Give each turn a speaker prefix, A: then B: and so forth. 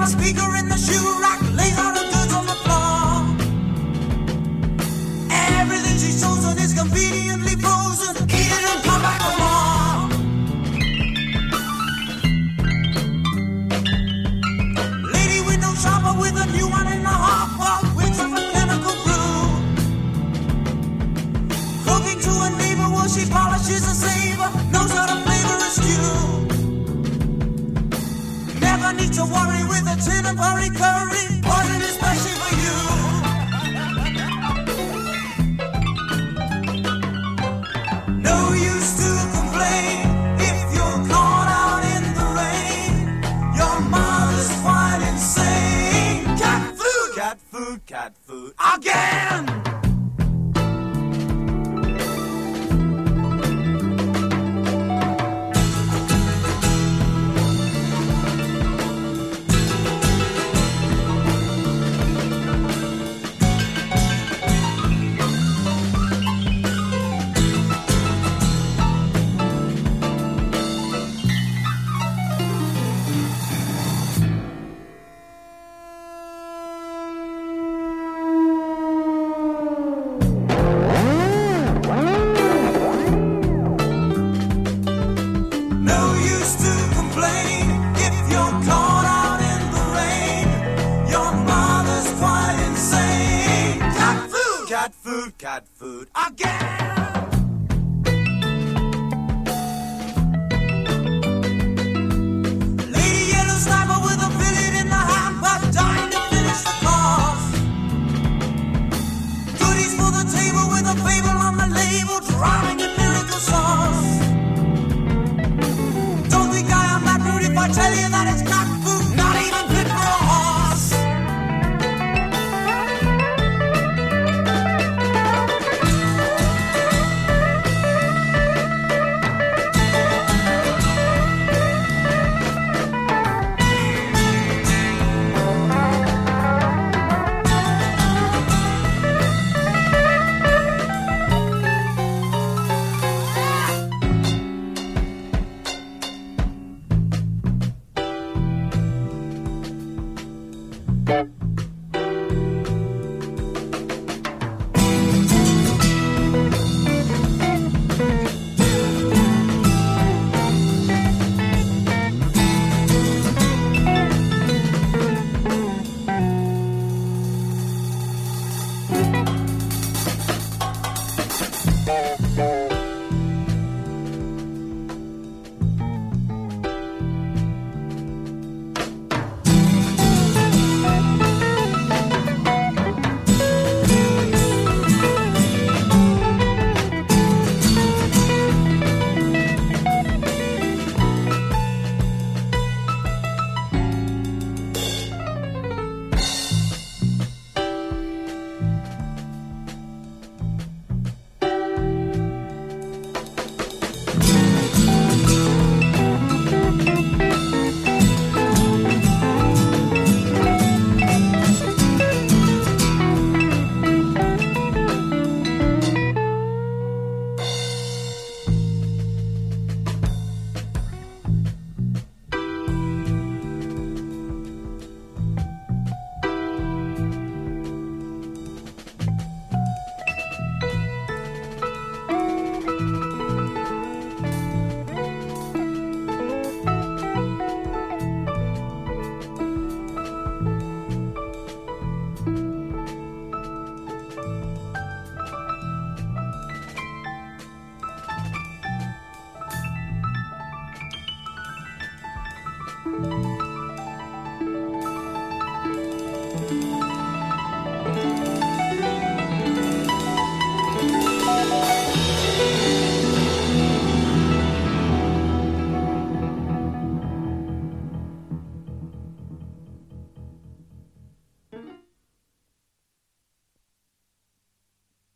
A: the speaker in the shoe rack. The chicken curry curry. Ordered especially for you. No use to complain if you're caught out in the rain. Your mother's quite insane. Cat food, cat food, cat food again. cat food, cat food again. Lady Yellow with a billet in the dying to finish the. Goodies for the table with a on the label, miracle sauce. I am not rude if I tell you.